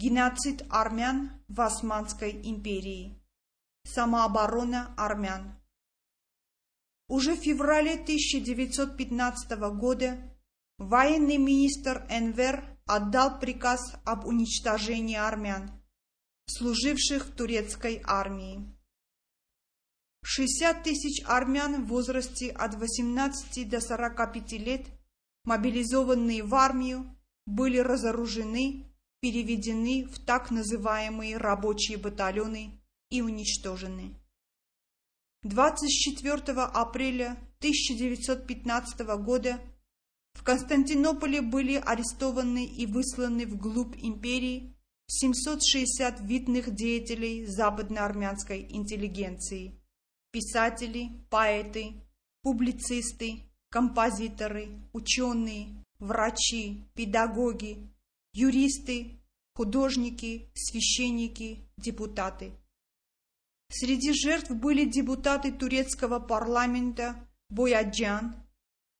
Геноцид армян в Османской империи. Самооборона армян. Уже в феврале 1915 года военный министр Энвер отдал приказ об уничтожении армян, служивших в турецкой армии. 60 тысяч армян в возрасте от 18 до 45 лет, мобилизованные в армию, были разоружены, переведены в так называемые рабочие батальоны и уничтожены. 24 апреля 1915 года в Константинополе были арестованы и высланы вглубь империи 760 видных деятелей западноармянской интеллигенции, писатели, поэты, публицисты, композиторы, ученые, врачи, педагоги, юристы, художники, священники, депутаты. Среди жертв были депутаты турецкого парламента Бояджан,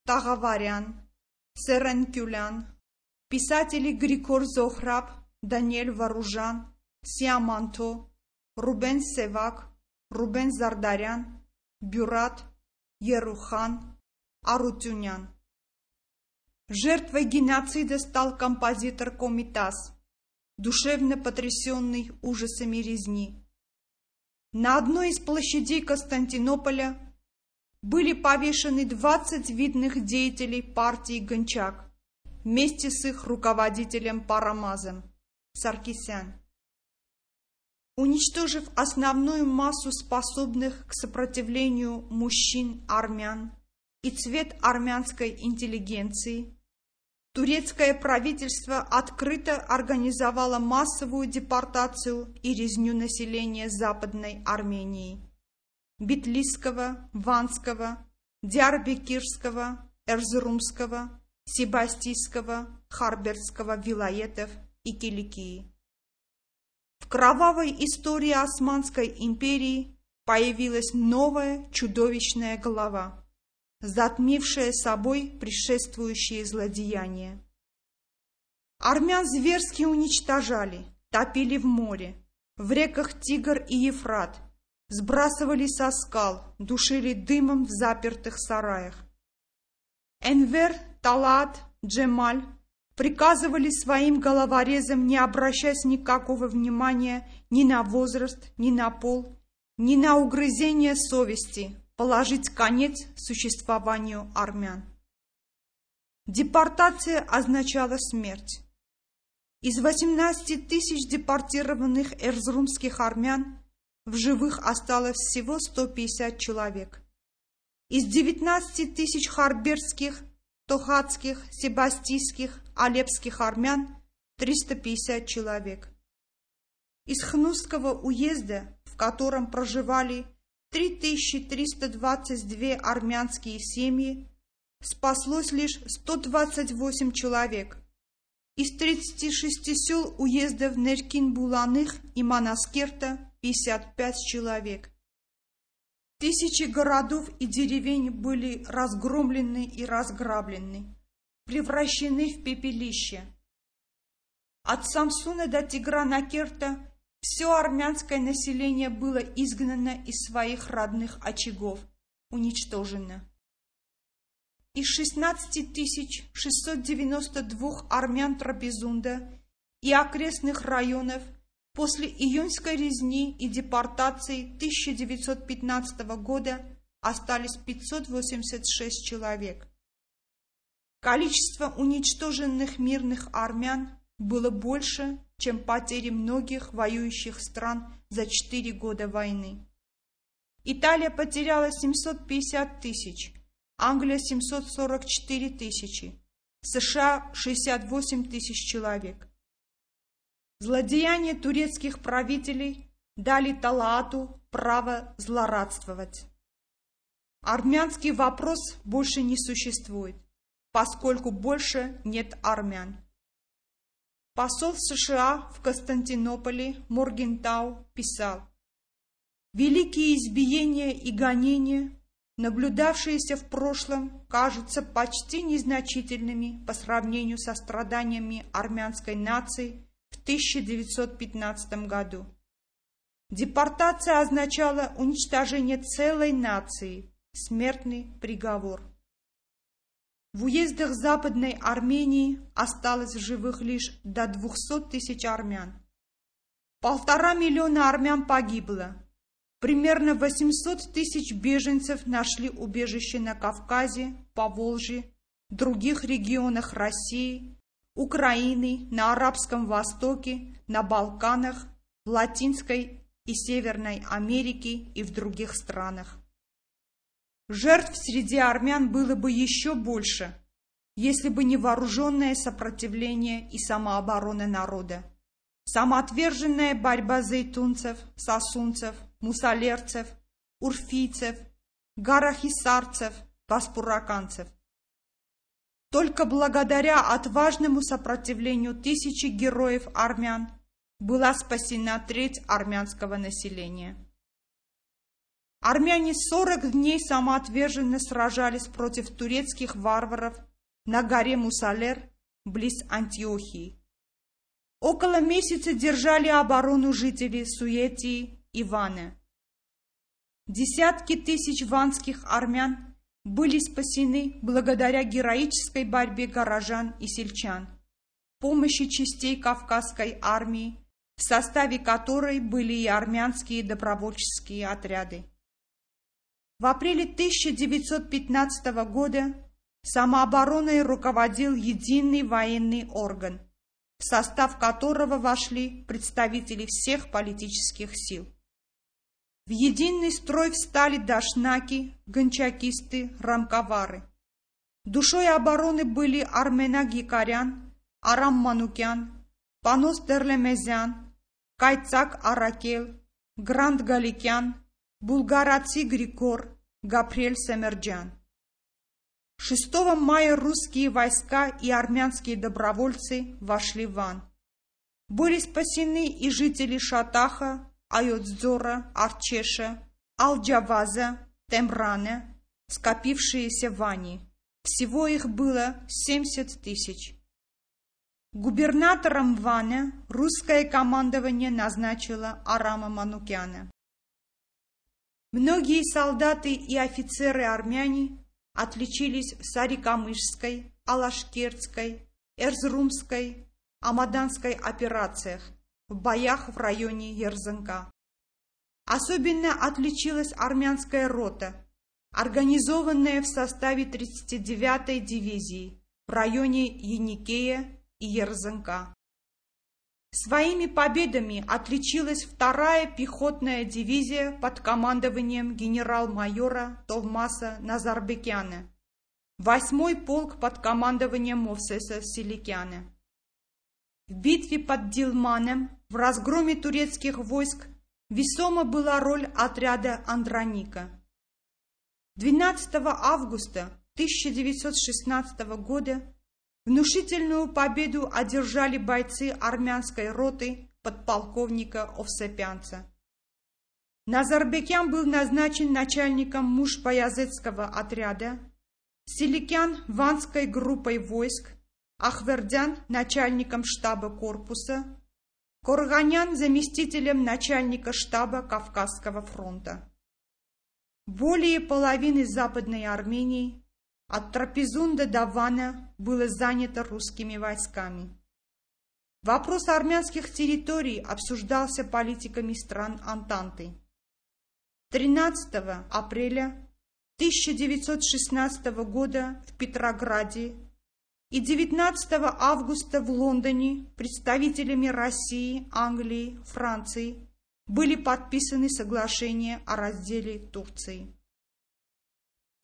Тагаварян, Серенкюлян, писатели Григор Зохраб, Даниэль Варужан, Сиаманто, Рубен Севак, Рубен Зардарян, Бюрат, Ерухан, Арутюнян. Жертвой геноцида стал композитор Комитас, душевно потрясенный ужасами резни. На одной из площадей Константинополя были повешены 20 видных деятелей партии Гончак вместе с их руководителем Парамазом Саркисян. Уничтожив основную массу способных к сопротивлению мужчин-армян и цвет армянской интеллигенции, турецкое правительство открыто организовало массовую депортацию и резню населения Западной Армении, Битлисского, Ванского, Диарбекирского, Эрзрумского, Себастийского, Харберского вилаетов и Киликии. В кровавой истории Османской империи появилась новая чудовищная глава затмившее собой предшествующие злодеяния. Армян зверски уничтожали, топили в море, в реках Тигр и Ефрат, сбрасывали со скал, душили дымом в запертых сараях. Энвер, Талат, Джемаль приказывали своим головорезам не обращать никакого внимания ни на возраст, ни на пол, ни на угрызение совести, положить конец существованию армян. Депортация означала смерть. Из 18 тысяч депортированных эрзрумских армян в живых осталось всего 150 человек. Из 19 тысяч харберских, тохатских, себастийских, алепских армян 350 человек. Из Хнусского уезда, в котором проживали 3322 армянские семьи, спаслось лишь 128 человек. Из 36 сел уездов Неркин-Буланых и Манаскерта 55 человек. Тысячи городов и деревень были разгромлены и разграблены, превращены в пепелище. От Самсуна до Тиграна-Керта все армянское население было изгнано из своих родных очагов, уничтожено. Из 16 692 армян Трапезунда и окрестных районов после июньской резни и депортации 1915 года остались 586 человек. Количество уничтоженных мирных армян было больше, чем потери многих воюющих стран за четыре года войны. Италия потеряла 750 тысяч, Англия 744 тысячи, США 68 тысяч человек. Злодеяния турецких правителей дали Талаату право злорадствовать. Армянский вопрос больше не существует, поскольку больше нет армян. Посол США в Константинополе Моргентау писал, «Великие избиения и гонения, наблюдавшиеся в прошлом, кажутся почти незначительными по сравнению со страданиями армянской нации в 1915 году. Депортация означала уничтожение целой нации, смертный приговор. В уездах Западной Армении осталось живых лишь до 200 тысяч армян. Полтора миллиона армян погибло. Примерно 800 тысяч беженцев нашли убежище на Кавказе, Поволжье, других регионах России, Украины, на Арабском Востоке, на Балканах, в Латинской и Северной Америке и в других странах. Жертв среди армян было бы еще больше, если бы не вооруженное сопротивление и самооборона народа. Самоотверженная борьба зайтунцев, сосунцев, мусалерцев, урфийцев, гарахисарцев, паспураканцев. Только благодаря отважному сопротивлению тысячи героев армян была спасена треть армянского населения. Армяне 40 дней самоотверженно сражались против турецких варваров на горе Мусалер близ Антиохии. Около месяца держали оборону жители Суетии и Ваны. Десятки тысяч ванских армян были спасены благодаря героической борьбе горожан и сельчан, помощи частей Кавказской армии, в составе которой были и армянские добровольческие отряды. В апреле 1915 года самообороной руководил единый военный орган, в состав которого вошли представители всех политических сил. В единый строй встали дашнаки, гончакисты, рамковары. Душой обороны были Армена Гикарян, Арам Манукян, Панос Дерлемезян, Кайцак Аракел, Гранд Галикян, Булгараци Григор, Гаприэль Семерджан. 6 мая русские войска и армянские добровольцы вошли в Ван. Были спасены и жители Шатаха, Айотзора, Арчеша, Алджаваза, Темрана, скопившиеся в Ване. Всего их было 70 тысяч. Губернатором Вана русское командование назначило Арама Манукяна. Многие солдаты и офицеры-армяне отличились в Сарикамышской, Алашкертской, Эрзрумской, Амаданской операциях, в боях в районе Ерзанка. Особенно отличилась армянская рота, организованная в составе 39-й дивизии в районе Яникея и Ерзанка. Своими победами отличилась вторая пехотная дивизия под командованием генерал-майора Товмаса Назарбекяна, восьмой полк под командованием Мовсеса Селикяна. В битве под Дилманом в разгроме турецких войск весома была роль отряда Андроника. 12 августа 1916 года внушительную победу одержали бойцы армянской роты подполковника Овсепянца. Назарбекян был назначен начальником муж-баязетского отряда, Селикян – ванской группой войск, Ахвердян – начальником штаба корпуса, Корганян – заместителем начальника штаба Кавказского фронта. Более половины Западной Армении от Трапезунда до Вана было занято русскими войсками. Вопрос армянских территорий обсуждался политиками стран Антанты. 13 апреля 1916 года в Петрограде и 19 августа в Лондоне представителями России, Англии, Франции были подписаны соглашения о разделе Турции.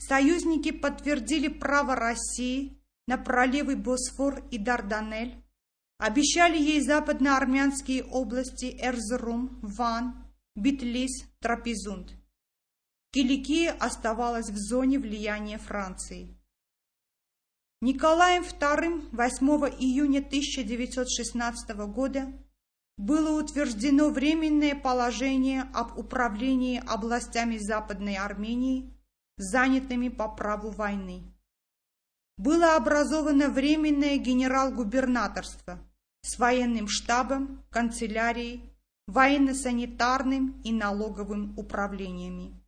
Союзники подтвердили право России на проливы Босфор и Дарданель, обещали ей западноармянские области Эрзрум, Ван, Битлис, Трапезунд. Киликия оставалась в зоне влияния Франции. Николаем II 8 июня 1916 года было утверждено временное положение об управлении областями Западной Армении, занятыми по праву войны. Было образовано временное генерал-губернаторство, с военным штабом, канцелярией, военно-санитарным и налоговым управлениями.